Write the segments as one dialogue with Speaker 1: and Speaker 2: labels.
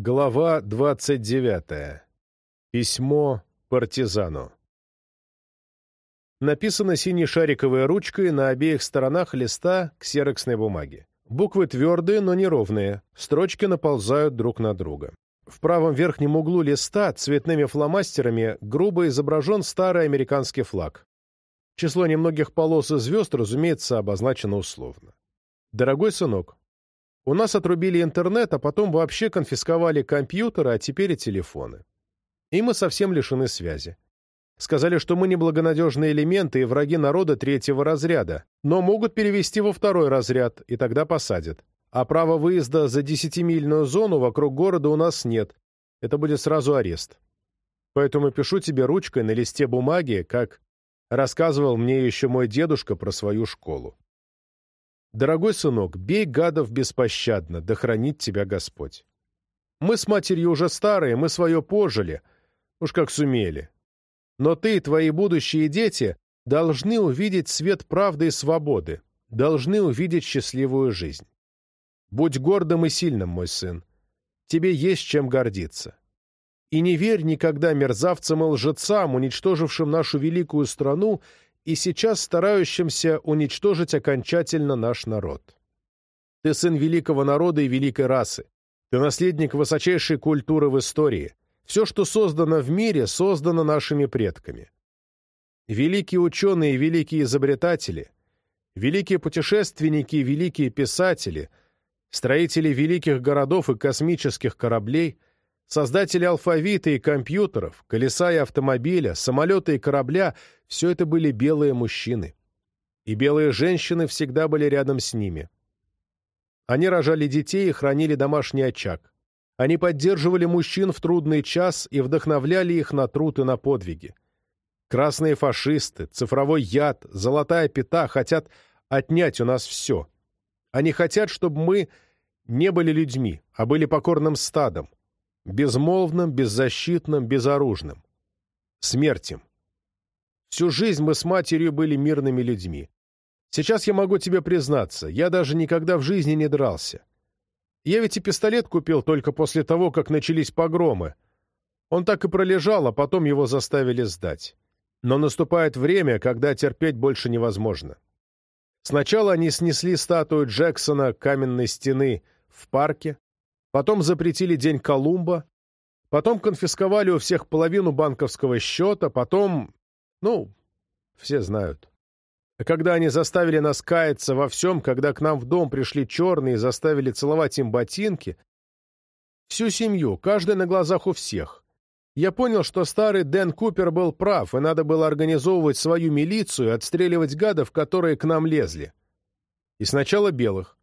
Speaker 1: Глава 29. Письмо партизану. Написано синей шариковой ручкой на обеих сторонах листа ксероксной бумаги. Буквы твердые, но неровные, строчки наползают друг на друга. В правом верхнем углу листа цветными фломастерами грубо изображен старый американский флаг. Число немногих полос и звезд, разумеется, обозначено условно. «Дорогой сынок, у нас отрубили интернет, а потом вообще конфисковали компьютеры, а теперь и телефоны. И мы совсем лишены связи. Сказали, что мы неблагонадежные элементы и враги народа третьего разряда, но могут перевести во второй разряд, и тогда посадят. А права выезда за десятимильную зону вокруг города у нас нет. Это будет сразу арест. Поэтому пишу тебе ручкой на листе бумаги, как рассказывал мне еще мой дедушка про свою школу. Дорогой сынок, бей гадов беспощадно, да хранит тебя Господь. Мы с матерью уже старые, мы свое пожили, уж как сумели. Но ты и твои будущие дети должны увидеть свет правды и свободы, должны увидеть счастливую жизнь. Будь гордым и сильным, мой сын. Тебе есть чем гордиться. И не верь никогда мерзавцам и лжецам, уничтожившим нашу великую страну и сейчас старающимся уничтожить окончательно наш народ. Ты сын великого народа и великой расы. Ты наследник высочайшей культуры в истории. Все, что создано в мире, создано нашими предками. Великие ученые и великие изобретатели, великие путешественники и великие писатели, строители великих городов и космических кораблей, создатели алфавита и компьютеров, колеса и автомобиля, самолета и корабля — все это были белые мужчины. И белые женщины всегда были рядом с ними. Они рожали детей и хранили домашний очаг. Они поддерживали мужчин в трудный час и вдохновляли их на труд и на подвиги. Красные фашисты, цифровой яд, золотая пята хотят отнять у нас все. Они хотят, чтобы мы не были людьми, а были покорным стадом, безмолвным, беззащитным, безоружным. Смерть. Всю жизнь мы с матерью были мирными людьми. Сейчас я могу тебе признаться, я даже никогда в жизни не дрался. Я ведь и пистолет купил только после того, как начались погромы. Он так и пролежал, а потом его заставили сдать. Но наступает время, когда терпеть больше невозможно. Сначала они снесли статую Джексона каменной стены в парке, потом запретили День Колумба, потом конфисковали у всех половину банковского счета, потом ну, все знают. Когда они заставили нас каяться во всем, когда к нам в дом пришли черные и заставили целовать им ботинки, всю семью, каждый на глазах у всех, я понял, что старый Дэн Купер был прав, и надо было организовывать свою милицию и отстреливать гадов, которые к нам лезли. И сначала белых.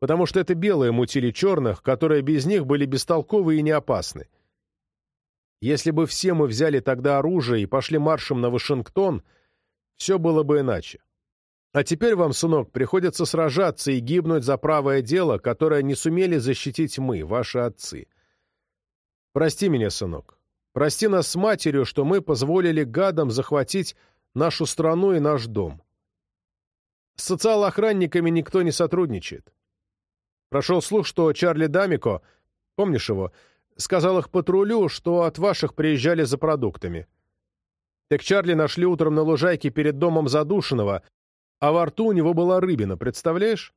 Speaker 1: Потому что это белые мутили черных, которые без них были бестолковы и неопасны. Если бы все мы взяли тогда оружие и пошли маршем на Вашингтон, все было бы иначе. А теперь вам, сынок, приходится сражаться и гибнуть за правое дело, которое не сумели защитить мы, ваши отцы. Прости меня, сынок. Прости нас с матерью, что мы позволили гадам захватить нашу страну и наш дом. С социалохранниками никто не сотрудничает. Прошел слух, что Чарли Дамико, помнишь его, Сказал их патрулю, что от ваших приезжали за продуктами. Так Чарли нашли утром на лужайке перед домом задушенного, а во рту у него была рыбина, представляешь?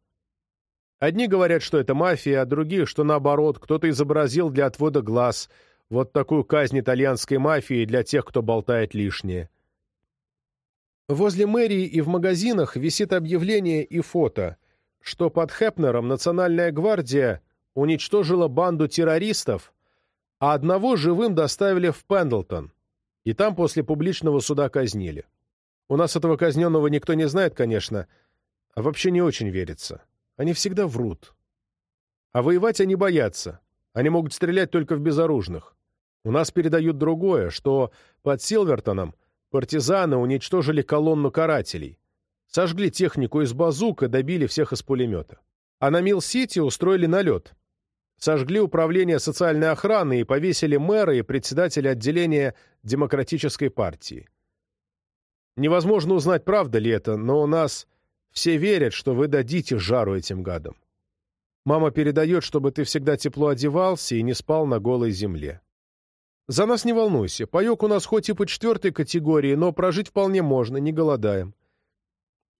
Speaker 1: Одни говорят, что это мафия, а другие, что наоборот, кто-то изобразил для отвода глаз вот такую казнь итальянской мафии для тех, кто болтает лишнее. Возле мэрии и в магазинах висит объявление и фото, что под Хепнером Национальная гвардия уничтожила банду террористов, а одного живым доставили в Пендлтон, и там после публичного суда казнили. У нас этого казненного никто не знает, конечно, а вообще не очень верится. Они всегда врут. А воевать они боятся. Они могут стрелять только в безоружных. У нас передают другое, что под Силвертоном партизаны уничтожили колонну карателей, сожгли технику из базук и добили всех из пулемета. А на Милл-Сити устроили налет сожгли управление социальной охраны и повесили мэра и председателя отделения Демократической партии. Невозможно узнать, правда ли это, но у нас все верят, что вы дадите жару этим гадам. Мама передает, чтобы ты всегда тепло одевался и не спал на голой земле. За нас не волнуйся. Паек у нас хоть и по четвертой категории, но прожить вполне можно, не голодаем.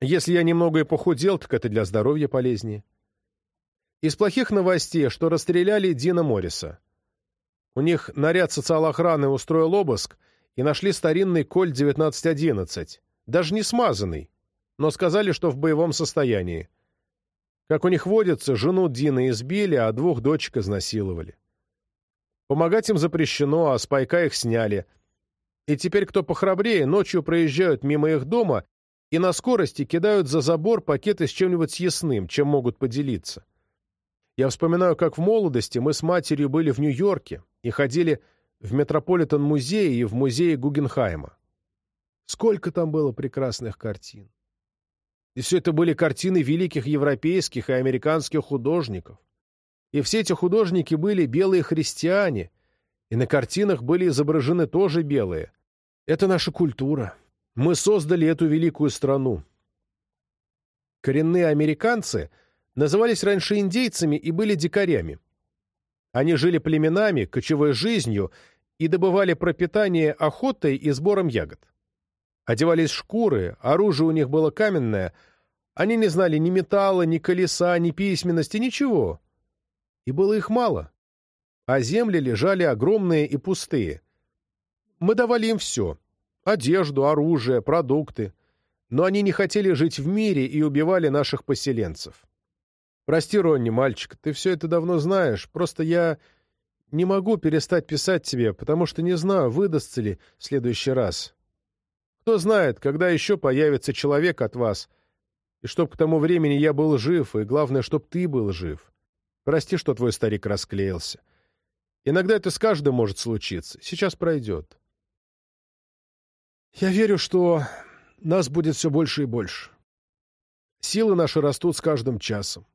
Speaker 1: Если я немного и похудел, так это для здоровья полезнее. Из плохих новостей, что расстреляли Дина Морриса. У них наряд социалохраны устроил обыск и нашли старинный Коль 1911, даже не смазанный, но сказали, что в боевом состоянии. Как у них водится, жену Дина избили, а двух дочек изнасиловали. Помогать им запрещено, а с пайка их сняли. И теперь кто похрабрее, ночью проезжают мимо их дома и на скорости кидают за забор пакеты с чем-нибудь съестным, чем могут поделиться. Я вспоминаю, как в молодости мы с матерью были в Нью-Йорке и ходили в Метрополитен-музей и в музей Гугенхайма. Сколько там было прекрасных картин. И все это были картины великих европейских и американских художников. И все эти художники были белые христиане, и на картинах были изображены тоже белые. Это наша культура. Мы создали эту великую страну. Коренные американцы назывались раньше индейцами и были дикарями. Они жили племенами, кочевой жизнью и добывали пропитание охотой и сбором ягод. Одевались шкуры, оружие у них было каменное. Они не знали ни металла, ни колеса, ни письменности, ничего. И было их мало. А земли лежали огромные и пустые. Мы давали им все — одежду, оружие, продукты. Но они не хотели жить в мире и убивали наших поселенцев. Прости, Ронни, мальчик, ты все это давно знаешь, просто я не могу перестать писать тебе, потому что не знаю, выдастся ли в следующий раз. Кто знает, когда еще появится человек от вас, и чтоб к тому времени я был жив, и главное, чтоб ты был жив. Прости, что твой старик расклеился. Иногда это с каждым может случиться. Сейчас пройдет. Я верю, что нас будет все больше и больше. Силы наши растут с каждым часом.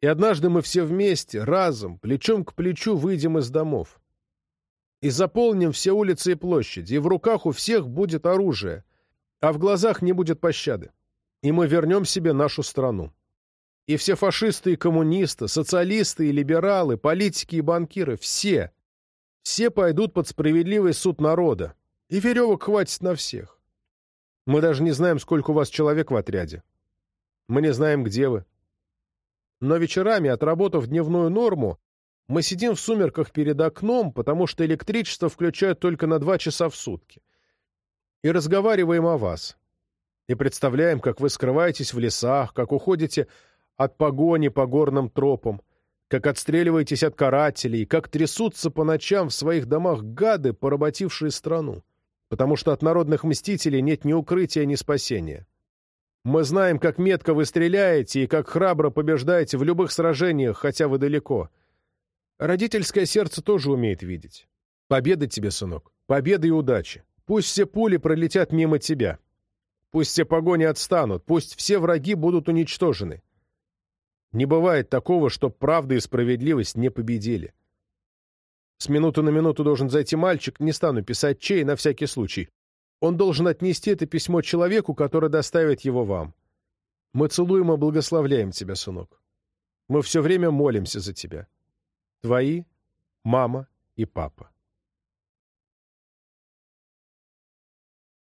Speaker 1: И однажды мы все вместе, разом, плечом к плечу выйдем из домов и заполним все улицы и площади, и в руках у всех будет оружие, а в глазах не будет пощады. И мы вернем себе нашу страну. И все фашисты и коммунисты, социалисты и либералы, политики и банкиры, все, все пойдут под справедливый суд народа, и веревок хватит на всех. Мы даже не знаем, сколько у вас человек в отряде. Мы не знаем, где вы. Но вечерами, отработав дневную норму, мы сидим в сумерках перед окном, потому что электричество включают только на два часа в сутки. И разговариваем о вас. И представляем, как вы скрываетесь в лесах, как уходите от погони по горным тропам, как отстреливаетесь от карателей, как трясутся по ночам в своих домах гады, поработившие страну. Потому что от народных мстителей нет ни укрытия, ни спасения. Мы знаем, как метко вы стреляете и как храбро побеждаете в любых сражениях, хотя вы далеко — Родительское сердце тоже умеет видеть. Победы тебе, сынок. Победы и удачи. Пусть все пули пролетят мимо тебя. Пусть все погони отстанут. Пусть все враги будут уничтожены. Не бывает такого, чтоб правда и справедливость не победили. С минуты на минуту должен зайти мальчик, не стану писать чей, на всякий случай. Он должен отнести это письмо человеку, который доставит его вам. Мы целуем и благословляем тебя, сынок. Мы все время молимся за тебя. Твои мама и папа.